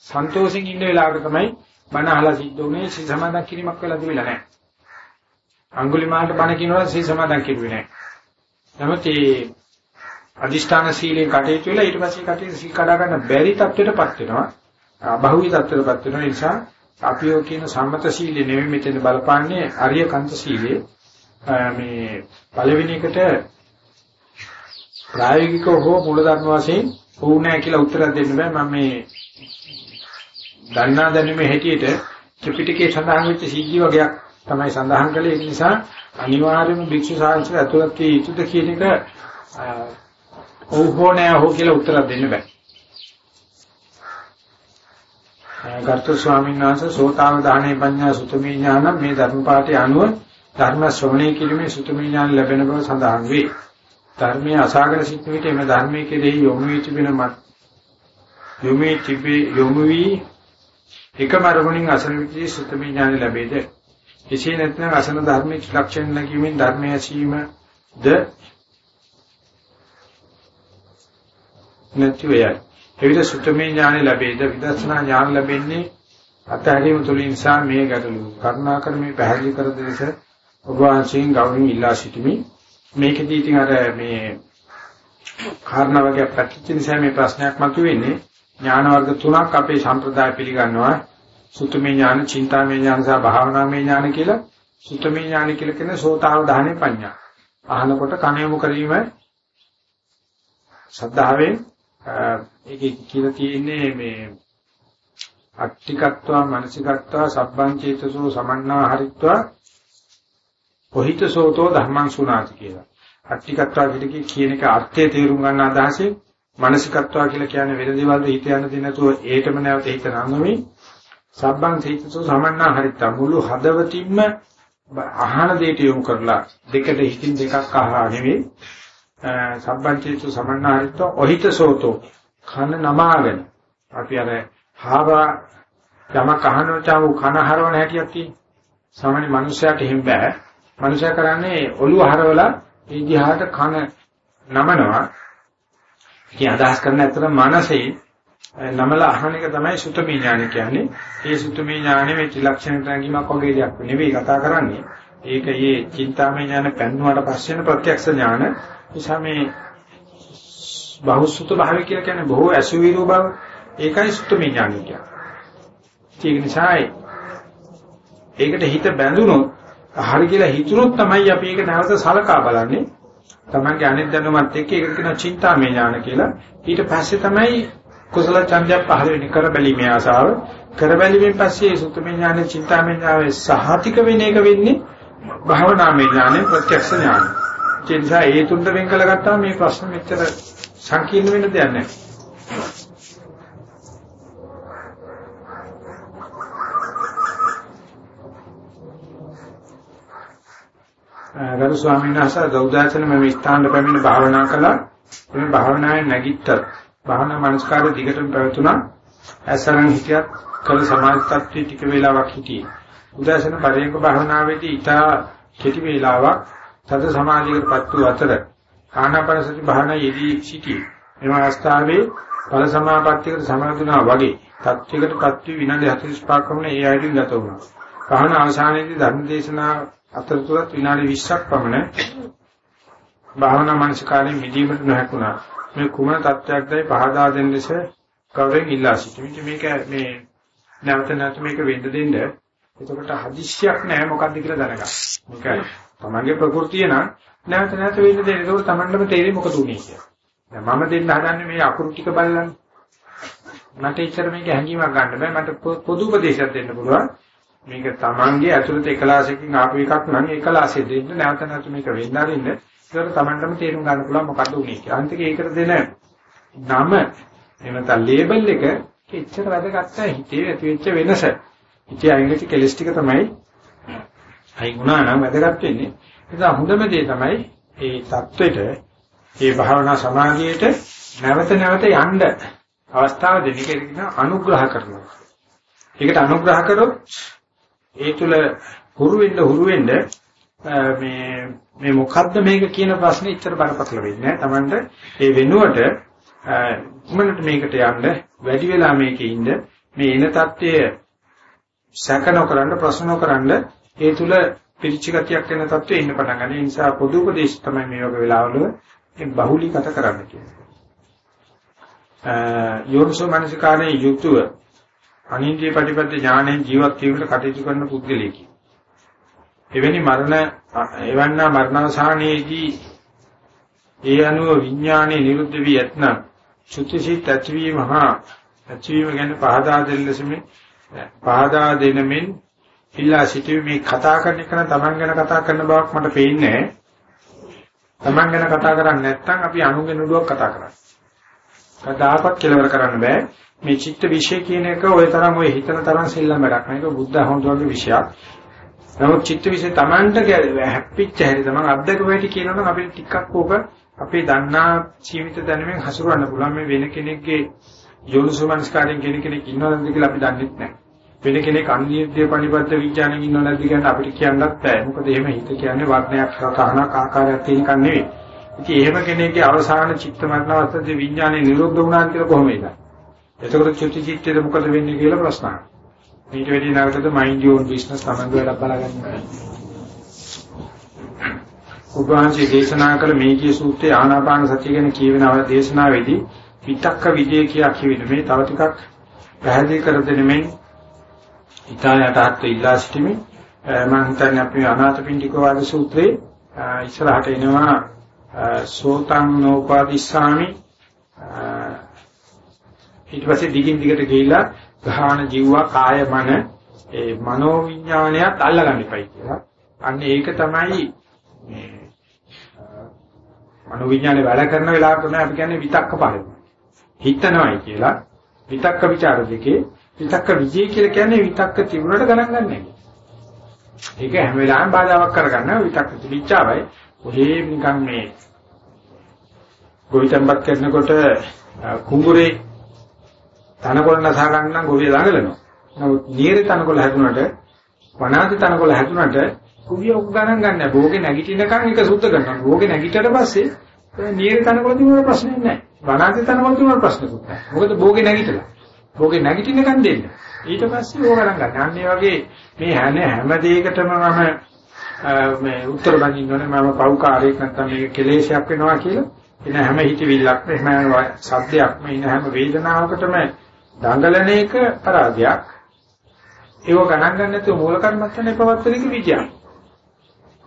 Speaker 1: සන්තෝෂෙන් ඉන්න වෙලාවක තමයි බණ අහලා සිද්ධ වුණේ සී සමාදන් කිරීමක් වෙලා තිබිලා නැහැ. අඟුලිමාලට බණ කියනවා සී සමාදන් කිරුවේ නැහැ. නමුත් මේ අදිෂ්ඨාන සීලෙන් කටයුතු වෙලා ඊට පස්සේ කටයුතු සීල් කඩා ගන්න බැරි තත්ත්වයටපත් වෙනවා. අබහුවී තත්ත්වයටපත් වෙන නිසා අපි ඔය කියන සම්මත සීලෙ නෙමෙයි මෙතන බලපාන්නේ අරිය කන්ත සීලෙ. මේ පළවෙනි එකට ප්‍රායෝගිකව හෝ මූලධර්ම වශයෙන් ඕනෑ කියලා උත්තර දෙන්න බෑ මම මේ දන්නා දැනුමේ හැටියට ත්‍රිපිටකයේ සඳහන් වෙච්ච සීගී වගේක් තමයි සඳහන් කළේ ඒ නිසා අනිවාර්යයෙන්ම භික්ෂු සාංශය ඇතුළත් වී යුතුද කියන එක ඔව් හෝ නෑ හෝ කියලා උත්තර දෙන්න බෑ. ගර්ථ ස්වාමීන් වහන්සේ සෝතාන දාහනේ පඤ්ඤා සුතමේ ඥාන මේ ධර්ම පාඨය අනුව ධර්ම ශ්‍රවණය කිරීමේ සුතමේ ඥාන ලැබෙන බව සඳහන් වේ. ධර්මයේ අසාගර සිත් විට එම ධර්මයේ කෙරෙහි යොමු වී තිබෙන මත් යොමු වී තිබේ යොමු වී එකම අරමුණින් අසන විදිහේ සුතමේ ඥාන ලැබේද? එසේ නැත්නම් අසන ධර්මයේ ලක්ෂණ නැගීමෙන් ධර්මය ඇසීමද නැති වෙයි එවිට සුතමේ ඥාන ලැබේද? විදර්ශනා ඥාන ලැබෙන්නේ අතහැරීම තුළින් නිසා මේ ගැටලු කරුණාකර මේ පැහැදිලි කර දෙස ඔබ වහන්සේගෙන් ගෞරවයෙන් ඉල්ලා සිටිමි. මේකෙදී ඉතින් අර මේ කාරණා වගේ පැතිච්ච නිසා මේ ප්‍රශ්නයක් මතුවෙන්නේ ඥාන වර්ග තුනක් අපේ සම්ප්‍රදාය පිළිගන්නවා සුතමේ ඥාන, චින්තාමේ ඥාන සහ භාවනාමේ ඥාන කියලා. සුතමේ ඥාන කියලා කියන්නේ සෝතාව දහනේ පඤ්ඤා. අහනකොට කන යොමු කිරීම සද්ධාවෙන් ඒකේ කියලා තියෙන්නේ මේ අට්ටිකත්වා මානසිකත්වා සබ්බං චේතසෝ සමන්නා හරිත්වා කොහිතසෝතෝ ධම්මං සුනාති කියලා. අට්ටිකත්වා කියන එක අර්ථය තේරුම් ගන්න අදහසේ මානසිකත්වා කියලා කියන්නේ වෙන දේවල් හිත යන දේ නැතුව ඒටම නැවත හිත නංගමි සබ්බං චේතසෝ සමන්නා හරිත්වා මුළු හදවතින්ම අහන දෙයට යොමු කරලා දෙකට හිතින් දෙකක් අහලා නෙවෙයි සබ්බං චේතසෝ සමන්නා හරිත්වා ඔහිතසෝතෝ කන නමාගෙන අපි අර හාවා යමක් අහනකොට ආව කන හරවන හැටියක් තියෙන. සාමාන්‍ය මිනිස්සයාට එහෙම බෑ. මිනිසා කරන්නේ ඔළුව හරවලා ඒ දිහාට කන නමනවා. ඉතින් අදහස් කරන අතර මනසේ නමලා අහන එක තමයි සුතමී ඥාන කියන්නේ. ඒ සුතමී ඥානෙ මේ ත්‍රිලක්ෂණ රැඟීමක් වගේ දෙයක් නෙවෙයි කතා කරන්නේ. ඒක යේ චින්තාමය ඥාන පෙන්වුවාට පස්සේන ප්‍රත්‍යක්ෂ ඥාන. නිසා මේ බහුසුත භාවය කියලා කියන්නේ බොහෝ අසුවිරු බව. ඒකයි සුතමී ඥාන කියන්නේ. ඒක නිසා ඒකට හිත බැඳුනොත් හරි කියලා හිතුනොත් තමයි අපි ඒක නැවත සලකා බලන්නේ. තමන්ගේ අනිත් දැනුමත් එක්ක ඒක කියන චින්තාමය ඥාන කියලා. ඊට පස්සේ තමයි කුසල ඡන්දයක් පහළ වෙන්නේ කර බැලීමේ ආසාව. කර බැලීමෙන් පස්සේ සුතමේ ඥාන චින්තාමය ඥානයේ සහතික වෙන එක වෙන්නේ භාවනාමය ඥානෙ ප්‍රත්‍යක්ෂ ඥාන. ඒ නිසා ඒ තුන්ද වෙන් කළ ගත්තාම මේ ප්‍රශ්න මෙච්චර සංකීර්ණ වෙන්න දෙයක් නැහැ. ගරු ස්වාමීන් වහන්සේ දෞදාචන මම ස්ථානට පැමිණ භාවනා කළා. මේ භාවනාවේ නැගිට්ට භාවනා මනස්කාර දිගටම පැවතුණා. ඇසරන් හිටියත් කල සමාධි තත්ත්වයේ ටික වේලාවක් හිටියේ. උදාසන පරියක භාවනාවේදී ඊටා කෙටි වේලාවක් තද සමාධියකටපත් වූ අතර ආනාපානසති භාවනා යෙදී සිටියේ. එම අවස්ථාවේ ඵල සමාපත්තියකට සමවැදුනා වගේ තත්ත්වයකටපත් වී විනාඩි 45ක් පමණ ඒ ආයතන ගත වුණා. භාවනා අවසානයේදී ධර්ම දේශනා අතරතුරත් විනාඩි 20ක් පමණ භාවනා මානසිකාරයෙන් මිදීමට නොහැකුණා. මේ කුමන තත්වයක්දයි පහදා දෙන්න ලෙස කවුරුන් ඉල්ලා සිටිමිට මේක මේ නැවත නැවත මේක වෙන්න දෙන්න. එතකොට හදිස්සියක් නැහැ මොකද්ද කියලා දැනගන්න. මේක තමන්ගේ ප්‍රകൃතිය නම් නැවත නැවත වෙන්න දෙන්න. ඒක තමන්ටම තේරෙන්නේ මොකද උනේ කියලා. දැන් මම දෙන්න හදන්නේ මේ අකුරු ටික බලන්න. මට ඉච්චර මේක හැංගීමක් ගන්න බෑ. මට පොදු උපදේශයක් දෙන්න පුළුවන්. මේක Tamange ඇතුළත එකලාසකින් ආපු එකක් නම් එකලාසෙ දෙන්න නැවත නැවත මේක වෙන්න අරින්න ඒතර Tamanටම තේරුම් ගන්න පුළුවන් මොකද්ද උනේ කියලා. අන්තික ඒකට දෙන නම එනත ලේබල් එක එච්චර වැදගත් නැහැ හිතේ ඇති වෙච්ච වෙනස. හිතේ අයින්ගටි කෙලස් ටික තමයි අයින් වුණා නම් වැදගත් වෙන්නේ. ඒක හොඳම දේ තමයි ඒ தത്വෙට ඒ භාවනා සමාධියට නැවත නැවත යන්න අවස්ථාව දෙන එක අනුග්‍රහ කරනවා. ඒකට අනුග්‍රහ කරොත් ඒ තුල හුරු වෙන්න හුරු වෙන්න මේ මේ මොකද්ද මේක කියන ප්‍රශ්නේ ඉච්චර බරපතල වෙන්නේ නැහැ. Tamanට ඒ වෙනුවට කුමනට මේකට යන්න වැඩි වෙලා මේකේ ඉන්න මේ එන தත්ත්වය සැක නොකරන ප්‍රශ්න නොකරන ඒ තුල පිරිච්ච ගතියක් වෙන තත්ත්වෙ ඉන්න පටන් ගන්න. ඒ නිසා පොදු උපදේශ තමයි මේ වගේ වෙලාවල මේ බහුලීගත කරන්න කියන්නේ. යෝනිසෝ මනසිකාරයේ යුතුව අනින්ද්‍රිය ප්‍රතිපද ඥාණයෙන් ජීවත් වීමට කටයුතු කරන පුද්ගලයෙකි. එවැනි මරණ එවන්නා මරණසහනයේදී ඒ අනුව විඥානයේ නිරුද්ධ වී ඇතනම් චුතිසිත ඇතිවීම හා ඇතිවීම ගැන පහදා දෙන්න ලෙසමින් පහදා දෙනමින් ඉල්ලා සිටීමේ මේ කතා කරන එක නම් Taman ගැන කතා කරන බවක් මට පේන්නේ නැහැ. Taman ගැන කතා කරන්නේ නැත්නම් අපි අනුගෙන උඩුවක් කතා කරන්නේ. කතාවක් කෙලවර කරන්න බෑ. මේ චිත්ත විශ්ය කියන එක ওই තරම් ওই හිතන තරම් සෙල්ලම් වැඩක් නෑ. ඒක බුද්ධ හඳුන්වන විෂයක්. නමුත් චිත්ත විශ්ය Tamanට හැප්පිච්ච හැටි Taman අත්දක වෙටි කියනනම් අපිට ටිකක් ඕක අපේ දන්නා ජීවිත දැනුමෙන් හසුරවන්න පුළුවන් මේ වෙන කෙනෙක්ගේ යෝනිසෝමනස්කාරයෙන් කෙනෙක් කෙනෙක් ඉන්නවද කියලා අපි දන්නේ නැහැ. වෙන කෙනෙක් අනිත්‍ය පරිපත්ත විඥාණයෙන් ඉන්නව නැද්ද කියන අපිට කියන්නත් බෑ. මොකද එහෙම හිත කියන්නේ වර්ණයක් සතහනක් ආකාරයක් තියෙන එකක් නෙවෙයි. ඉතින් එහෙම කෙනෙක්ගේ අවසාන චිත්ත මරණ අවස්ථාවේ විඥානේ නිරුද්ධ වුණා කියලා කොහොම ඉන්නේ? එතකොට චුති චිත්තේද මොකද වෙන්නේ කියලා ප්‍රශ්න අහනවා. ඊට වෙදී නැවතද මයින්ඩ් යෝන් බිස්නස් තමයි වැඩක් බලාගන්න. උපවාසී දේශනා කළ මේකී සූත්‍රයේ ආනාපාන සතිය ගැන කියවෙන දේශනාවේදී විතක්ක විදේ කියා කියවෙන මේ තව ටිකක් පැහැදිලි කර දෙනෙමින් ඊතාලයට ඉල්ලා සිටිමි. මම හිතන්නේ අපි අනාථපිණ්ඩික වාද සූත්‍රයේ ඉස්සරහට එනවා සෝතං නෝපාදිස්සාමි ඊට පස්සේ දිගින් දිගට ගිහිලා ගහන ජීවා කාය මන ඒ මනෝ විඥානයත් අල්ලගන්න ඉපයි කියලා. අන්න ඒක තමයි මේ මනෝ විඥානේ වැඩ කරන වෙලාවට තමයි අපි කියන්නේ විතක්ක පහළ. හිතනවායි කියලා විතක්ක ਵਿਚාර දෙකේ විතක්ක විජය කියලා කියන්නේ විතක්ක තිබුණට ගණන් ගන්නෑ. ඒක හැම වෙලාවෙම බාධාවක් කරගන්න විතක්ක තිබිච්චාවයි ඔහේ නිකන් මේ ගොවිතැන්පත් කරනකොට කුඹුරේ තනකොළ නසා ගන්න නම් ගොවිය ළඟලනවා. නමුත් නියරේ තනකොළ හැදුනට වනාති තනකොළ හැදුනට කුවිය ඔක් ගණන් ගන්න නැහැ. භෝගේ නැගිටිනකන් ඒක සුද්ධ කරනවා. භෝගේ නැගිටට පස්සේ නියරේ තනකොළ තිබුණ ප්‍රශ්නේ නැහැ. වනාති තනකොළ තිබුණ ප්‍රශ්නකුත් නැහැ. මොකද භෝගේ නැගිටලා. භෝගේ නැගිටිනකන් දෙන්න. ඊට පස්සේ ඕක ගණන් ගන්න. අන්න වගේ මේ හැම හැම දෙයකටම මම මේ උත්තර බඳින්න ඕනේ මම පෞකාරයක් නැත්නම් මේක කෙලේශයක් වෙනවා කියලා. එන හැම හිතවිල්ලක් එහෙම සත්‍යයක් මේ හැම වේදනාවකටම දඟලන එක පරාදයක්. ඒව ගණන් ගන්න නැතුව මූල කර්මත්තනේ පවත්තන එක විජයක්.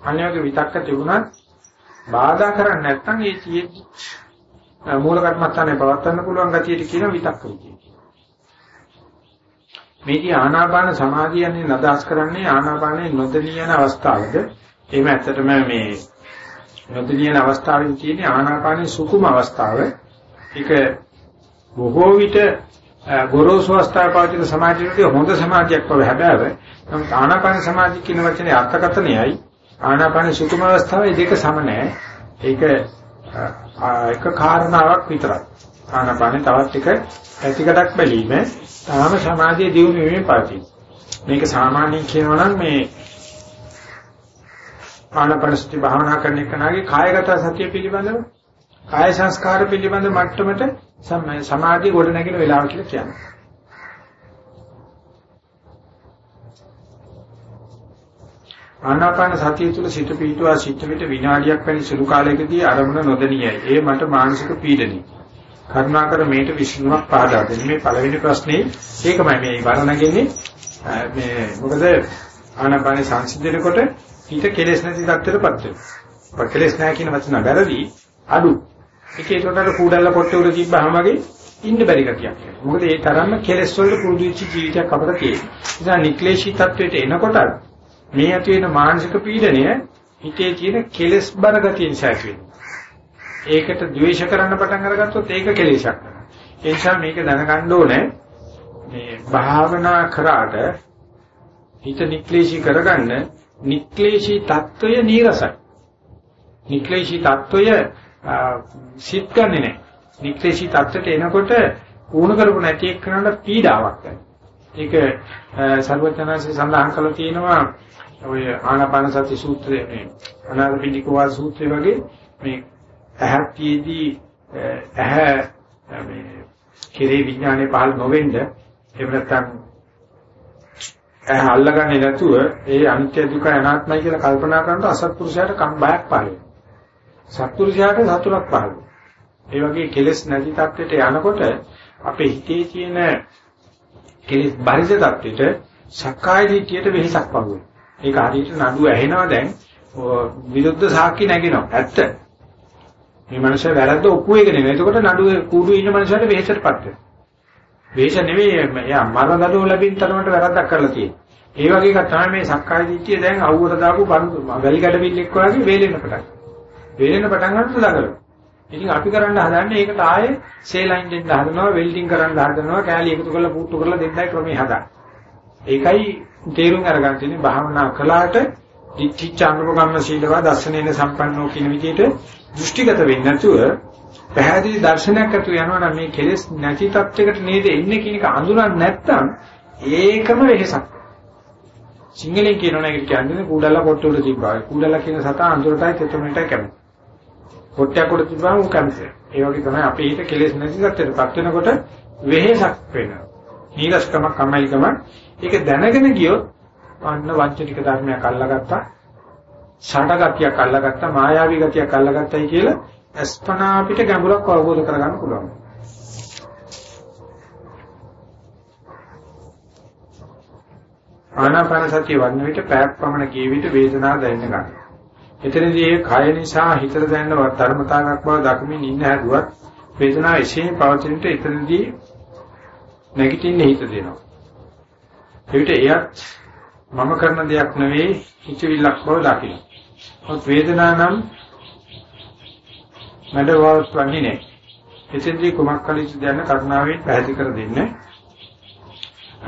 Speaker 1: අන්‍යෝගේ විතක්ක තිබුණත් බාධා කරන්නේ නැත්නම් ඒ තියෙද්දි මූල කර්මත්තනේ පවත්තන්න පුළුවන් ගතියට කියන විතක්ක විජය. මේකේ ආනාපාන සමාධියන්නේ නදාස් කරන්නේ ආනාපානේ නොදෙනියන අවස්ථාවද එහෙම ඇත්තටම මේ නොදෙනියන අවස්ථාවෙන් තියෙන්නේ ආනාපානේ සුකුම අවස්ථාව. ඒක බොහෝ විට ගොරෝසු අවස්ථාවේ පවතින සමාධියේදී හොඳ සමාධියක් වගේ හැබැයි නමුත් ආනාපාන සමාධිය කියන වචනේ අර්ථකථනයයි ආනාපාන සුකුම අවස්ථාවේ දෙක සම නැහැ. ඒක එක කාරණාවක් විතරයි. ආනාපානේ තවත් එක පැතිකඩක් බැලීම තාම සමාධිය දියුණු වීමේ පාටි. මේක සාමාන්‍යයෙන් කියනවා නම් මේ ආනාපානසති භාවනා කරන එකනාගේ කායගත සතිය පිළිබඳව කාය සංස්කාර පිළිබඳ මට්ටමට සමාධිය ගොඩ නැගෙන වෙලාව කියලා කියනවා. ආනාපාන සතිය තුළ සිත පිහිටුවා සිට විට විනාඩියක් වැනි සුළු කාලයකදී අරමුණ නොදෙනියයි. ඒ මට මානසික පීඩනයි. කරුණාකර මේට විශ්ලේෂණයක් පාදා දෙන්න. මේ පළවෙනි ප්‍රශ්නේ ඒකමයි මේ වරණගෙන්නේ මේ මොකද ආනාපාන සංසිඳනකොට හිත කෙලෙස් නැති තත්ත්වයටපත් වෙනවා. කෙලෙස් නැහැ කියන වචන වැරදි අඩු. ඒක ඒකට කූඩල්ල පොට්ටේ උඩ තිබ්බහම වගේ ඉන්න බැරි ගතියක්. මොකද ඒ තරම්ම කෙලෙස් වලට පුරුදු වෙච්ච ජීවිතයක් අපිට තියෙනවා. ඒ නිසා නික්ලේශී තත්ත්වයට එනකොට මේ ඇති වෙන මානසික පීඩනය හිතේ තියෙන කෙලෙස් බර ගතිය නිසා වෙනවා. ඒකට ද්වේෂ කරන්න පටන් අරගත්තොත් ඒක කෙලෙසක්. ඒ නිසා මේක දැනගන්න ඕනේ මේ භාවනා කරාට හිත නික්ලේශී කරගන්න නික්ලේශී తত্ত্বය නීරසයි. නික්ලේශී తত্ত্বය සිත් ගන්නෙ නැහැ. නික්ලේශී తত্ত্বට එනකොට පුහුණු කරපු නැති එක්කනට පීඩාවක් වෙනවා. ඒක සර්වඥාන්සේ සඳහන් කළා තියෙනවා ඔය ආනාපාන සති සූත්‍රයේ මේ අනාගපිණික වා සූත්‍රය වගේ මේ ඇහැතියේදී ඇහැ මේ කෙරේ විඥානේ පහළ නොවෙන්න එහෙම නැත්නම් ඇහැ අල්ලගන්නේ නැතුව ඒ අනිත්‍ය දුක අනාත්මයි කියලා කල්පනා කරනකොට අසත්පුරුෂයාට කම් බයක් පහළ වෙනවා. සත්පුරුෂයාට සතුටක් පහළ වෙනවා. ඒ වගේ කෙලෙස් නැති තත්ත්වයට යනකොට අපේ හිතේ තියෙන කෙලෙස් බරිත තත්ත්වයට සක්කාය දිට්ඨියට වෙහසක් පහුවෙනවා. ඒක හරියට නඩුව ඇහෙනවා දැන් විරුද්ධ සාක්ෂි නැගෙනවා. ඇත්ත. මේ මනුස්සයා වැරද්ද ඔප්පු එක නෙමෙයි. එතකොට නඩුවේ කූඩුවේ ඉන්න මනුස්සයාට වෙහෙසටපත් වෙනවා. වෙහෙස නෙමෙයි එයා මරණ දඩුව ලැබින් තරමට වැරද්දක් කරලා තියෙන්නේ. ඒ වගේ එකක් තමයි මේ සක්කාය දිට්ඨිය දැන් අවුවට දාපු වැලි ගැඩවිල්ලෙක් වගේ වේලෙන්න පටන්. වේලෙන්න පටන් ගන්නත් ළඟට. ඉතින් අපි කරන්න හදන්නේ ඒකට ආයේ සේලයින් දෙන්න හදනවා, වෙල්ඩින් කරන්න හදනවා, කෑලි එකතු කරලා පුට්ටු කරලා දෙන්නයි ක්‍රමයේ හදන්නේ. ඒකයි තේරුම් අරගන්න තියෙන්නේ භාවනා කළාට දිච්චානුපගම්ම සීලවා දර්ශනේන සම්පන්නෝ කියන විදිහට දෘෂ්ටිගත වෙන්නේ නැතුව පැහැදිලි දර්ශනයක් ඇතුව යනවා නම් මේ කෙලෙස් නැති තත්යකට නේද එන්නේ කියන එක අඳුරන්නේ නැත්නම් ඒකම වෙහසක්. සිංහලෙන් කියනවා නේද කියන්නේ කුඩල්ලා පොට්ට උඩ තිබ්බා. කුඩල්ලා කියන සතා අඳුරටයි තෙතමෙන්ටයි කැමති. පොට්ටයක් උඩ තිබ්බම ඌ කැමති. ඒ වගේ තමයි අපේ හිත කෙලෙස් නැති තත්යකටපත් වෙනකොට වෙහසක් වෙනවා. නීරස්කමක් කම්මැලිකම ඒක දැනගෙන ගියොත් අන්න වංචනික ධර්මයක් අල්ලගත්තා. ෂඩගතියක් අල්ලගත්තා, මායාවී ගතියක් අල්ලගත්තයි කියලා අස්පනා අපිට ගැඹුරක් අවබෝධ කරගන්න පුළුවන්. ආනාපාන සතිය වන්න විට පැයක් පමණ ගිය විට වේදනාව දැනෙන්න ගන්නවා. එතනදී ඒ කය නිසා හිතට දැනෙන ධර්මතාවක් බව දක්මින් ඉන්න හැදුවත් වේදනාව එසේ පවතිනට එතනදී නැගිටින්න හිත දෙනවා. එවිට එයත් මම කරන දෙයක් නෙවෙයි හිතවිල්ලක් බව දකින්න. ඔත් වේදනාව නම් මඩවවත් වන්නේ නැහැ. එතෙන්දී කුමක් කලින්ද දැන කරුණාවෙන් පැහැදිලි කර දෙන්නේ.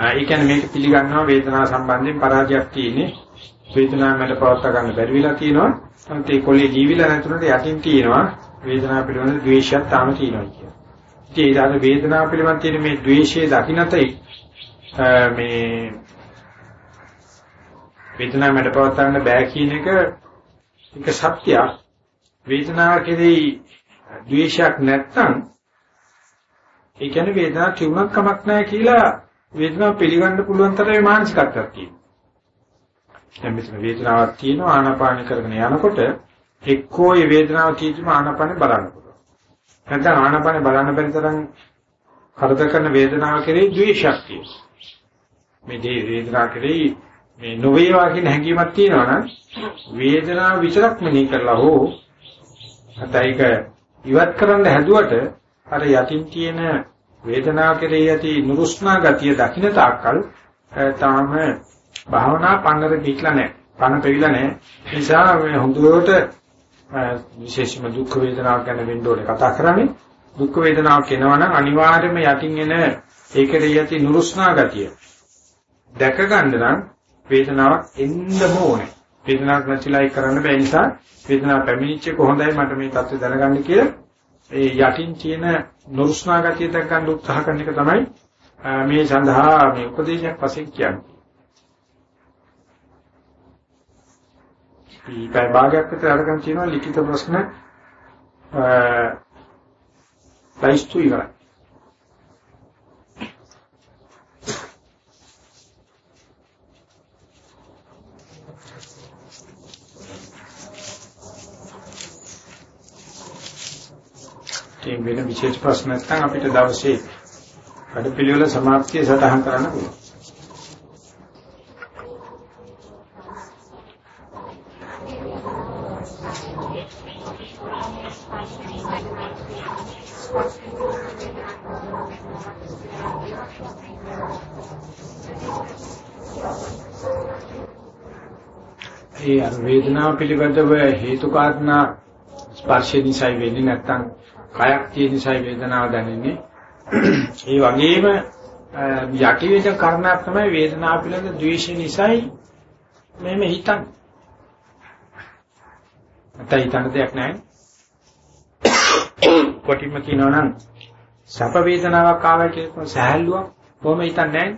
Speaker 1: ඒ කියන්නේ මේක පිළිගන්නවා වේදනාව සම්බන්ධයෙන් පරාජයක් තියෙන්නේ. වේදනාව මට පවත් ගන්න බැරි වෙලා තියෙනවා. අන්ත ඒ කොලේ ජීවිලා නැතුනට යටින් තියෙනවා වේදනාව පිළිබඳ ද්වේෂයක් තාම තියෙනවා කියන්නේ. ඉතින් ඒ දාන වේදනාව පිළිබඳ තියෙන මේ ද්වේෂයේ දකින්නතයි මේ වේදනාව මට පවත් ගන්න බෑ කියන එක එක සත්‍යයක්. වේදනාව කෙරෙහි ද්වේෂයක් නැත්නම් ඒ කියන්නේ වේදනාව තිබුණත් කමක් නැහැ කියලා වේදනාව පිළිගන්න පුළුවන් තරමේ මානසිකත්වයක් තියෙනවා. දැන් මෙතන වේදනාවක් තියෙනවා ආනාපාන කරගෙන යනකොට එක්කෝ මේ වේදනාව තියෙද්දිම ආනාපානේ බලන්න පුළුවන්. නැත්නම් ආනාපානේ බලන්න බැරි තරම් කරදර කරන වේදනාව කෙරෙහි ද්වේෂයක් තියෙනවා. මේ දේ වේදනාව කෙරෙහි මේ නොවේවා කියන හැඟීමක් තියෙනවා නම් වේදනාව විතරක් මෙනෙහි කරලා හෝ අතයික ඉවත් කරන්න හැදුවට අර යටින් තියෙන වේදනාව කෙරෙහි ඇති නුරුස්නා ගතිය දකින්න තාක්කල් තාම භාවනා පන්නර පිටලා නැහැ. පන පෙවිලා නැහැ. ඒ නිසා මේ හොඳට විශේෂම දුක් වේදනාවක් ගැන වෙන්න ඕනේ කතා කරන්නේ. දුක් වේදනාවක් එනවනම් අනිවාර්යයෙන්ම යටින් එන ඒකේ යති නුරුස්නා ගතිය දැක ගන්න නම් වේදනාවක් එන්නම ඕනේ. වේදනාවක් නැතිලා ඒක කරන්න බැහැ නිසා වේදනාව පැමිණිච්ච කොහොඳයි මට මේ தත්ත්වය දැනගන්න කියලා ඒ යටින් තියෙන නුරුස්නා ගතිය දැක ගන්න උත්සාහ කරන එක තමයි මේ සඳහා මේ උපදේශයක් වශයෙන් කියන්නේ. ඊපැයි භාගයක් විතර අරගෙන තියෙනවා ලිඛිත ප්‍රශ්න අ ලයිස්තු ඉවරයි. ඉතින් වෙන විශේෂ ප්‍රශ්න නැත්නම් අපිට දවසේ වැඩ පිළිවෙල සමාප්තිය සටහන් කරන්න පුළුවන්. ඒ අර වේදනාව පිළිබඳව හේතු කාරණා ස්පර්ශය නිසායි වෙන්නේ නැත්නම් කයක් තියෙන නිසා වේදනාව දැනෙන්නේ. ඒ වගේම යටි වෙන කාරණා තමයි වේදනාව පිළිබඳ ද්වේෂ නිසායි මෙහෙම හිතන්නේ. නැත්නම් හිතන්න දෙයක් නැහැ. කොටිම කියනවා නම් සැප වේදනාවක් ආවයි කියනකොට සහැල්ලුවක් කොහොම හිතන්නේ නැහැ.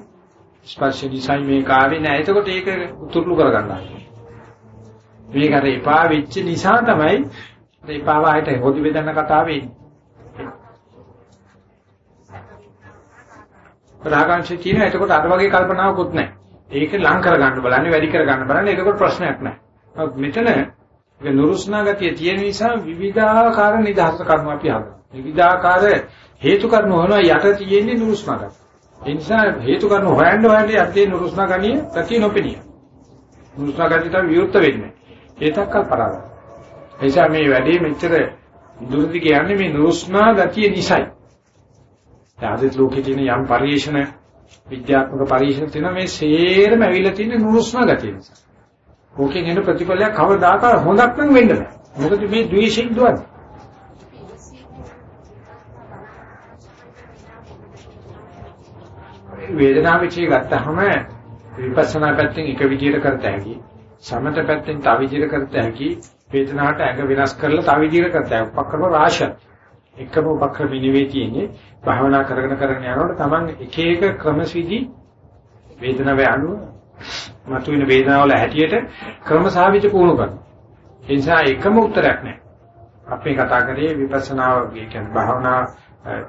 Speaker 1: ස්පර්ශ නිසායි මේක ආවේ නැහැ. එතකොට ඒක උතුරුළු කරගන්නවා. මේක අර එපා වෙච්ච නිසා තමයි එපා වායට හොදි බෙදන්න කතාව වෙන්නේ. රාගංශය තියෙන එතකොට අර වගේ කල්පනාවකුත් නැහැ. ඒක ලං කරගන්න බලන්නේ වැඩි කරගන්න බලන්නේ එතකොට ප්‍රශ්නයක් නැහැ. මෙතන ඒ නුරුස්නා ගතිය තියෙන නිසා විවිධාකාර නිදහස් කර්ම අපි හදනවා. විවිධාකාර හේතු කර්ම වුණා යට තියෙන්නේ නුරුස්නා ගතිය. ඒ නිසා හේතු කර්ම හොයන්න හොයන්න යත්තේ නුරුස්නා ගතිය ගතිය නොපෙනිය. නුරුස්නා ගතියට විරුද්ධ වෙන්නේ. ඒතක්කල් පරාදයි. ඒ නිසා මේ වැඩේ මෙච්චර දුරදි කියන්නේ මේ නුරුස්නා ගතිය නිසායි. ආදිත් ලෝකේ තියෙන යම් පරිේශන විද්‍යාත්මක පරිශන තියෙන මේ සේරම ඇවිල්ලා තියෙන නුරුස්නා ගතිය නිසා. ඕකෙන් එන ප්‍රතිඵලයක් කවදාකවත් හොඳක් නම් වෙන්න බෑ. මොකද මේ ද්වේෂයෙන් දුවන්නේ. වේදනාව විචේ ගත්තහම විපස්සනා පැත්තෙන් එක විදිහට කරත හැකි. සමත පැත්තෙන් තව විදිහට කරත හැකි. වේදනාවට ඇඟ වෙනස් කරලා තව විදිහට කරත හැකි. උපක්‍රම රාශියක්. එකම උපක්‍රම නෙවෙයි තියෙන්නේ. භාවනා කරගෙන කරගෙන යනකොට Taman එක එක ක්‍රමසිදි වේදනාවේ අනුව මතුවෙන වේදනාවල හැටියට ක්‍රමසාවිත පුහුණු කරනවා. ඒ නිසා එකම උත්තරයක් නැහැ. අපි කතා කරේ විපස්සනාව කියන්නේ භාවනා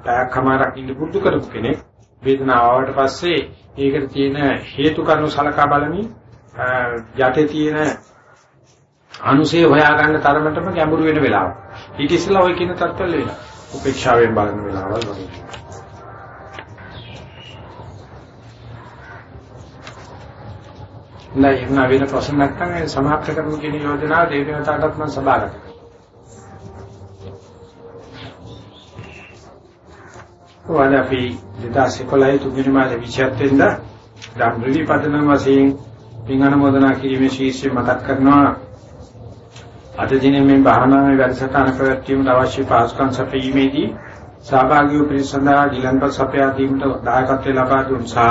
Speaker 1: පැයකමාරක් ඉඳ පුරුදු කරපු කෙනෙක් වේදනාව ආවට පස්සේ ඒකට තියෙන හේතු කාරණු සලකා බලමින් යටේ තියෙන අනුසය හොයාගන්න තරමටම ගැඹුරු වෙන වෙලාව. ඊට ඉස්සෙල්ලා ওই කියන තත්ත්වවල වෙනවා. උපේක්ෂාවෙන් බලන වෙලාවල් වගේ. නෑ එහෙම වෙන ප්‍රශ්න නැත්නම් ඒ සමාප්ත කරමු කියන යෝජනාව දෙවියන්ටත් මම සබාගත කරනවා. අපි 2011 තුන්වෙනි මාසේ 27 වෙනිදා ධම්රවි පදනම් වශයෙන් පින් අනුමೋದනා කිරීමේ ශීර්ෂය මතක් කරනවා අද දිනේ මේ භාවනාවේ වැඩසටහන පැවැත්වීමට අවශ්‍ය පාසුකම් සැපීමේදී සහභාගී වූ පිරිසඳා ගිලන්පත් සපයා දීමට දායකත්වය ලබා දුන් සහ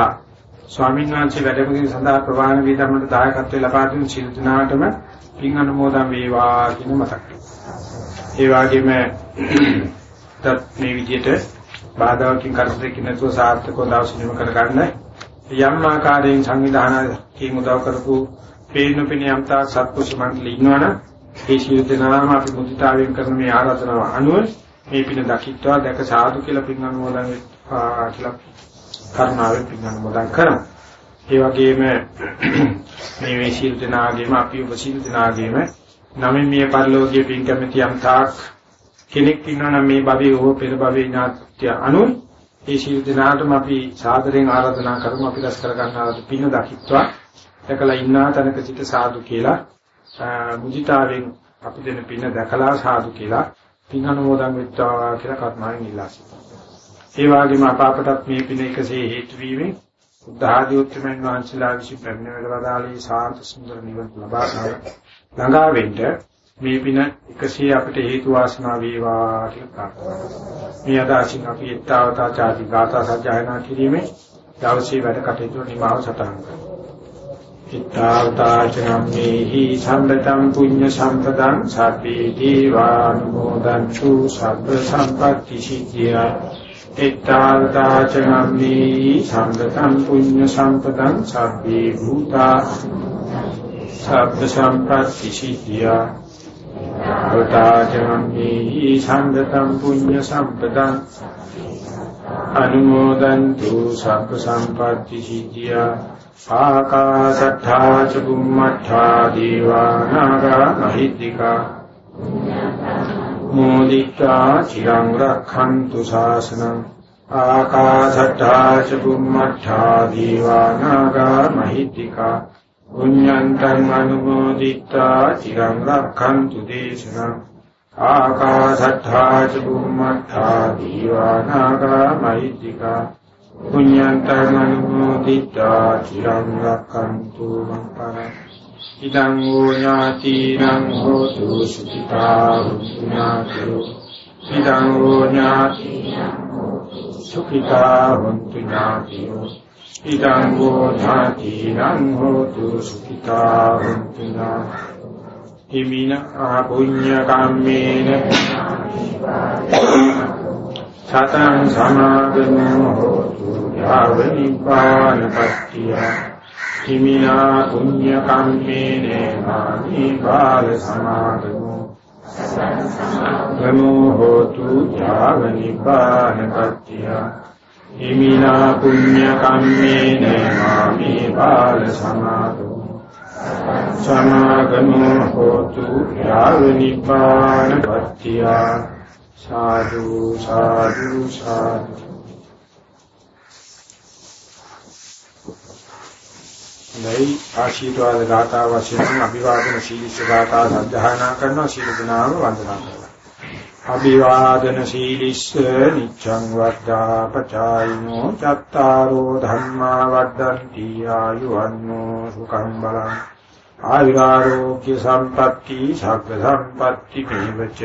Speaker 1: ස්වාමීන් වහන්සේ වැඩමගින් සඳහා ප්‍රවාහන වේදමකට දායකත්වය ලබා දුන් සිල් දිනාටම පින් අනුමෝදන් වේවා කියන මතක්. ඒ වගේම තත් මේ විදිහට බාධාකින් කරදරකින් නැතුව සාර්ථකව දවස් නිම කර ගන්න යම් ආකාරයෙන් සංවිධානයේ උදව් කරපු පේන පෙන යම්තා සත්පුරුෂ මණ්ඩලෙ ඉන්නවනම් ඒ සියලු දෙනාම අපි මුදිතාවෙන් කරන මේ ආරාධනාව අනුව මේ පින දකිත්වා. දැක සාදු කියලා පින් අනුමෝදන් වෙත්වා කියලා කරුණාවෙන් පින් අනුමෝදන් කරනවා. ඒ වගේම මේ මේ සියලු දෙනාගේම අපි ඔබ සියලු දෙනාගේම නමින් මිය පරිලෝකයේ පින් කැමැති යම් තාක් කෙනෙක් ඉන්නවනම් මේ භවයේ හෝ පෙර භවයේ ඥාත්‍ය අනුව ඒ සියලු දෙනාටම අපි සාදරයෙන් ආරාධනා කරමු. අපි රැස් කර ගන්නා පින දකිත්වා. දැකලා ඉන්නා තැනක සිට සාදු කියලා මුදිතාවෙන් අපි දෙන පින දැකලා සාදු කියලා පින් අනුමෝදන් වෙත්වා කියලා කර්මාවෙන් ඉල්ලා සිටිනවා. ඒ වගේම අපාපටත් මේ පින එකසේ හේතු වීමෙන් බුද්ධ ආදී උත්තරමයන් වහන්සේලා විසින් පැමිණ වේදලාලී සාන්ත සුන්දර නිවන් ලබා ළඟා වෙන්න මේ පින එකසේ අපිට හේතු වාසනා වේවා කියලා ප්‍රාර්ථනා කරනවා. මේ අදාසින් අපි ඊතාවතා ചാති ගාථා සජ්ජායනා කිරීමේ දවසේ වැඩ කටයුතු නිමාව සටහන් කරනවා. ඉත්තාවතාචනම්මේහි සම්පතං පුඤ්ඤ සම්පතං සබ්බේ දීවානුමෝදන්තු සබ්බ සම්පත්‍ති සිද්ධියා ඉත්තාවතාචනම්මේහි සම්පතං පුඤ්ඤ සම්පතං සබ්බේ භූතා සබ්බ සම්පත්‍ති සිද්ධියා අවතාචනම්මේහි සම්පතං පුඤ්ඤ සම්පතං අනුමෝදන්තු සබ්බ සම්පත්‍ති සිද්ධියා සාකාසට්ඨා චුම්මට්ඨා දීවානාගා මහිද්దికා මෝදිකා චිරං රක්ඛන්තු ශාසනං ආකාශට්ඨා චුම්මට්ඨා දීවානාගා මහිද්దికා පුඤ්ඤන්තං අනුමෝදිතා චිරං රක්ඛන්තු දේශනං ආකාශට්ඨා චුම්මට්ඨා දීවානාගා මහිද්దికා පුඤ්ඤන්තං අනුමෝදිතා චිරං රක්ඛන්තු මං පරං ඉදං වූ ඥාතිනං හෝතු සුඛිතා වුඤ්ඤාතු ඉදං වූ ඥාතිනං සුඛිතා වന്തു ඥාතියෝ ඉදං වූ ඥාතිනං හෝතු සුඛිතා වന്തു ඥාතියෝ හිමින ආභුඤ්ඤ කම්මේන සතං සමාගමෝ හෝතු යාව නිපානපත්තිය හිමිනා පුඤ්ඤ කම්මේන මාමි බාල සමාගමෝ නමෝ හෝතු යාව නිපානපත්තිය හිමිනා පුඤ්ඤ කම්මේන මාමි බාල සමාගමෝ සමාගමෝ හෝතු යාව නිපානපත්තිය සාදු සාදු සාදු නැයි ආශීර්වාද ගාථා වශයෙන් අභිවාදන සීලිස ගාථා සද්ධානා කරනවා. සීල දනාව වන්දනා කරනවා. අභිවාදන සීලිස්ස නිච්ඡං වද්දා පචායිනෝ චත්තාරෝ ධම්මා වද්දන්ති ආයුවන්නෝ සුඛං බලං. ආයුරාෝග්‍ය සම්පatti සග්ග සම්පatti මේවච